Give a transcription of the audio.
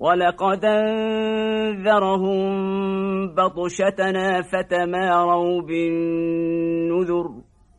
ولقد أنذرهم بطشتنا فتماروا بالنذر